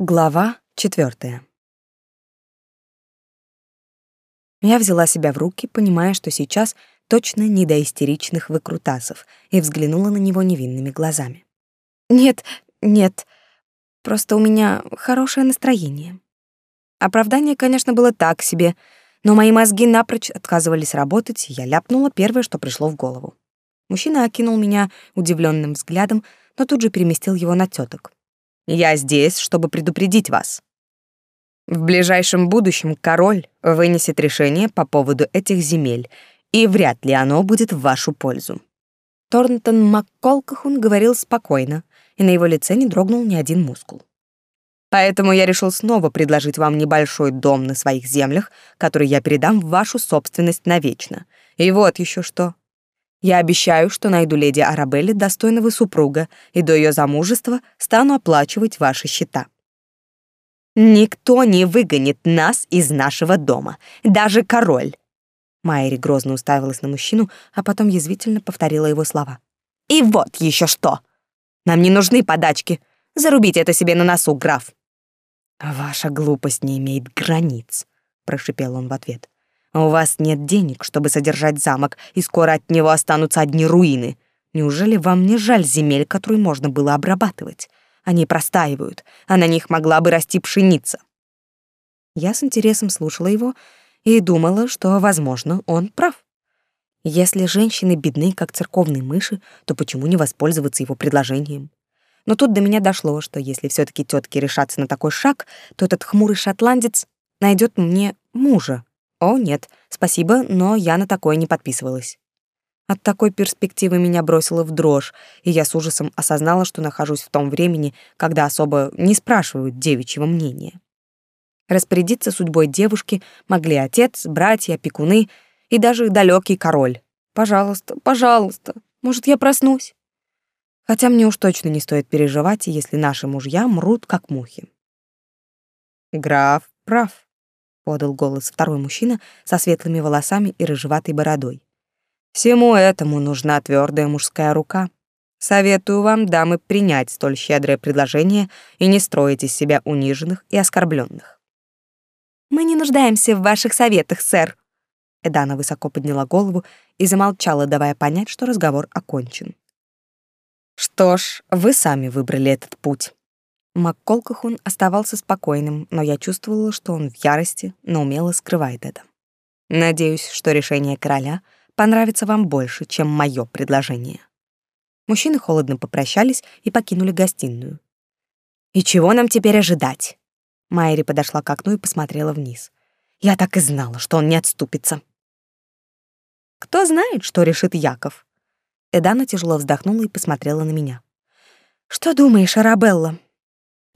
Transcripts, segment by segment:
Глава четвертая. Я взяла себя в руки, понимая, что сейчас точно не до истеричных выкрутасов, и взглянула на него невинными глазами. «Нет, нет, просто у меня хорошее настроение». Оправдание, конечно, было так себе, но мои мозги напрочь отказывались работать, и я ляпнула первое, что пришло в голову. Мужчина окинул меня удивленным взглядом, но тут же переместил его на теток. Я здесь, чтобы предупредить вас. В ближайшем будущем король вынесет решение по поводу этих земель, и вряд ли оно будет в вашу пользу. Торнтон МакКолкахун говорил спокойно, и на его лице не дрогнул ни один мускул. Поэтому я решил снова предложить вам небольшой дом на своих землях, который я передам в вашу собственность навечно. И вот еще что. Я обещаю, что найду леди Арабелли достойного супруга, и до ее замужества стану оплачивать ваши счета. Никто не выгонит нас из нашего дома, даже король. Майри грозно уставилась на мужчину, а потом язвительно повторила его слова. И вот еще что. Нам не нужны подачки. Зарубите это себе на носу, граф. Ваша глупость не имеет границ, прошипел он в ответ. У вас нет денег, чтобы содержать замок, и скоро от него останутся одни руины. Неужели вам не жаль земель, которые можно было обрабатывать? Они простаивают, а на них могла бы расти пшеница. Я с интересом слушала его и думала, что, возможно, он прав. Если женщины бедны, как церковные мыши, то почему не воспользоваться его предложением? Но тут до меня дошло, что если все таки тетки решатся на такой шаг, то этот хмурый шотландец найдет мне мужа, о, нет, спасибо, но я на такое не подписывалась. От такой перспективы меня бросило в дрожь, и я с ужасом осознала, что нахожусь в том времени, когда особо не спрашивают девичьего мнения. Распорядиться судьбой девушки могли отец, братья, опекуны и даже далекий король. Пожалуйста, пожалуйста, может, я проснусь? Хотя мне уж точно не стоит переживать, если наши мужья мрут, как мухи. Граф прав подал голос второй мужчина со светлыми волосами и рыжеватой бородой. Всему этому нужна твердая мужская рука. Советую вам, дамы, принять столь щедрое предложение и не строить из себя униженных и оскорбленных. Мы не нуждаемся в ваших советах, сэр. Эдана высоко подняла голову и замолчала, давая понять, что разговор окончен. Что ж, вы сами выбрали этот путь. МакКолкахун оставался спокойным, но я чувствовала, что он в ярости, но умело скрывает это. Надеюсь, что решение короля понравится вам больше, чем мое предложение. Мужчины холодно попрощались и покинули гостиную. «И чего нам теперь ожидать?» Майри подошла к окну и посмотрела вниз. «Я так и знала, что он не отступится». «Кто знает, что решит Яков?» Эдана тяжело вздохнула и посмотрела на меня. «Что думаешь, Арабелла?»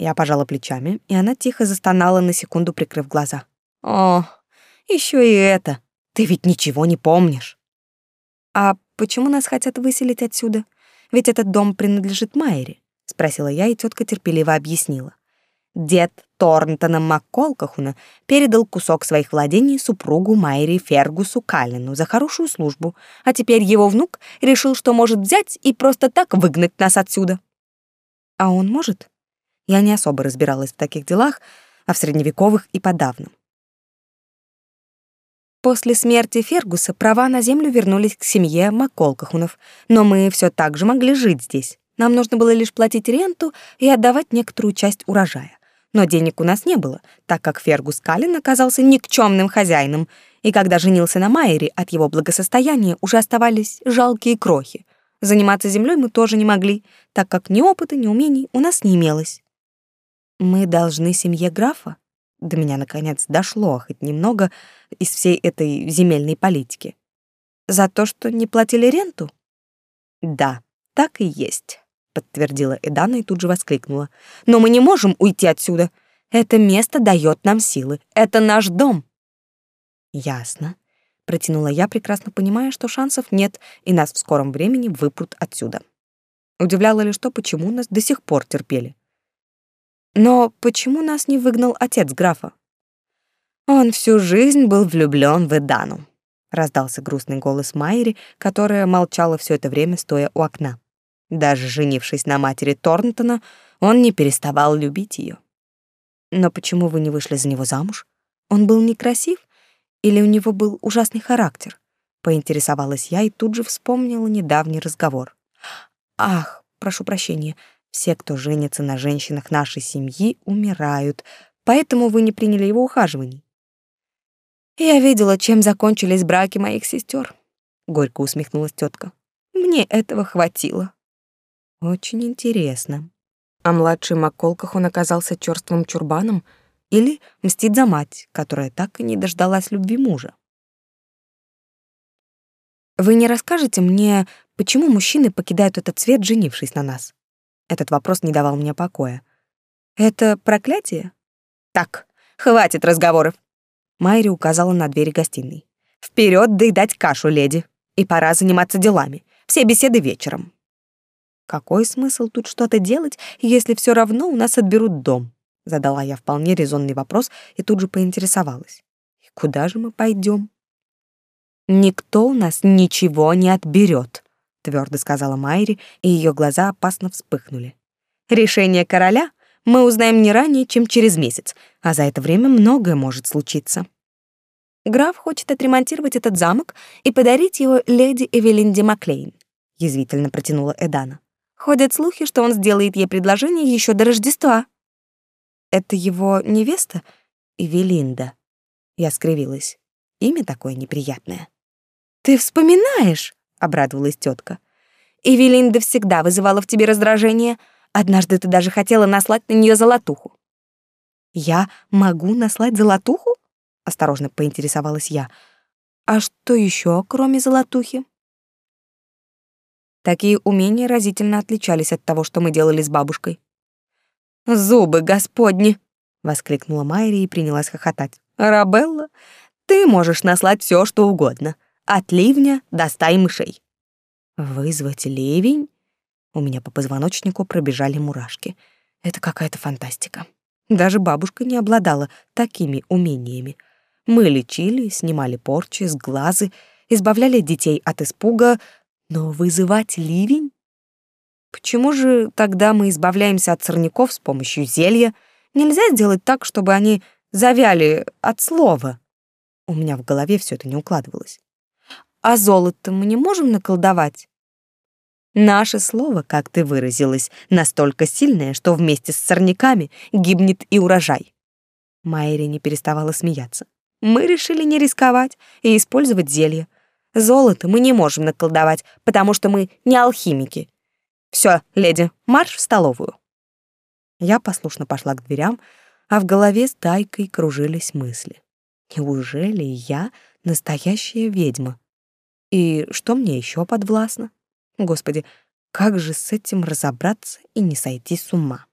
Я пожала плечами, и она тихо застонала на секунду, прикрыв глаза. «О, еще и это! Ты ведь ничего не помнишь!» «А почему нас хотят выселить отсюда? Ведь этот дом принадлежит Майере», — спросила я, и тетка терпеливо объяснила. Дед Торнтона Макколкахуна передал кусок своих владений супругу Майри Фергусу Каллину за хорошую службу, а теперь его внук решил, что может взять и просто так выгнать нас отсюда. А он может? Я не особо разбиралась в таких делах, а в средневековых и подавно. После смерти Фергуса права на землю вернулись к семье Маколкахунов, но мы все так же могли жить здесь. Нам нужно было лишь платить ренту и отдавать некоторую часть урожая. Но денег у нас не было, так как Фергус Каллен оказался никчемным хозяином, и когда женился на Майере, от его благосостояния уже оставались жалкие крохи. Заниматься землей мы тоже не могли, так как ни опыта, ни умений у нас не имелось. Мы должны семье графа? До меня, наконец, дошло хоть немного из всей этой земельной политики. За то, что не платили ренту? Да, так и есть, подтвердила Эдана и тут же воскликнула. Но мы не можем уйти отсюда. Это место дает нам силы. Это наш дом. Ясно, протянула я, прекрасно понимая, что шансов нет, и нас в скором времени выпрут отсюда. Удивляло лишь то, почему нас до сих пор терпели. Но почему нас не выгнал отец графа? Он всю жизнь был влюблён в Эдану. Раздался грустный голос Майри, которая молчала все это время, стоя у окна. Даже женившись на матери Торнтона, он не переставал любить ее. Но почему вы не вышли за него замуж? Он был некрасив или у него был ужасный характер? Поинтересовалась я и тут же вспомнила недавний разговор. Ах, прошу прощения, все, кто женится на женщинах нашей семьи, умирают, поэтому вы не приняли его ухаживаний. Я видела, чем закончились браки моих сестер. Горько усмехнулась тетка. Мне этого хватило. Очень интересно. А младший Маколках он оказался черствым чурбаном или мстит за мать, которая так и не дождалась любви мужа. Вы не расскажете мне, почему мужчины покидают этот свет, женившись на нас? Этот вопрос не давал мне покоя. Это проклятие? Так, хватит разговоров. Майри указала на дверь гостиной. Вперед доедать кашу, леди. И пора заниматься делами. Все беседы вечером. Какой смысл тут что-то делать, если все равно у нас отберут дом? Задала я вполне резонный вопрос и тут же поинтересовалась. И куда же мы пойдем? Никто у нас ничего не отберет, твердо сказала Майри, и ее глаза опасно вспыхнули. Решение короля мы узнаем не ранее, чем через месяц, а за это время многое может случиться. Граф хочет отремонтировать этот замок и подарить его леди Эвелинде Маклейн, язвительно протянула Эдана. Ходят слухи, что он сделает ей предложение еще до Рождества. Это его невеста Эвелинда. Я скривилась. Имя такое неприятное. Ты вспоминаешь? Обрадовалась тетка. Эвелинда всегда вызывала в тебе раздражение. Однажды ты даже хотела наслать на нее золотуху. Я могу наслать золотуху? осторожно поинтересовалась я. А что еще, кроме золотухи? Такие умения разительно отличались от того, что мы делали с бабушкой. «Зубы господни!» — воскликнула Майри и принялась хохотать. «Арабелла, ты можешь наслать все, что угодно. От ливня до стаи мышей». «Вызвать ливень?» У меня по позвоночнику пробежали мурашки. Это какая-то фантастика. Даже бабушка не обладала такими умениями. Мы лечили, снимали порчи, сглазы, избавляли детей от испуга, но вызывать ливень? Почему же тогда мы избавляемся от сорняков с помощью зелья? Нельзя сделать так, чтобы они завяли от слова. У меня в голове все это не укладывалось. А золото мы не можем наколдовать? Наше слово, как ты выразилась, настолько сильное, что вместе с сорняками гибнет и урожай. Майри не переставала смеяться. Мы решили не рисковать и использовать зелье. Золото мы не можем наколдовать, потому что мы не алхимики. Все, леди, марш в столовую. Я послушно пошла к дверям, а в голове с тайкой кружились мысли. Неужели я настоящая ведьма? И что мне еще подвластно? Господи, как же с этим разобраться и не сойти с ума?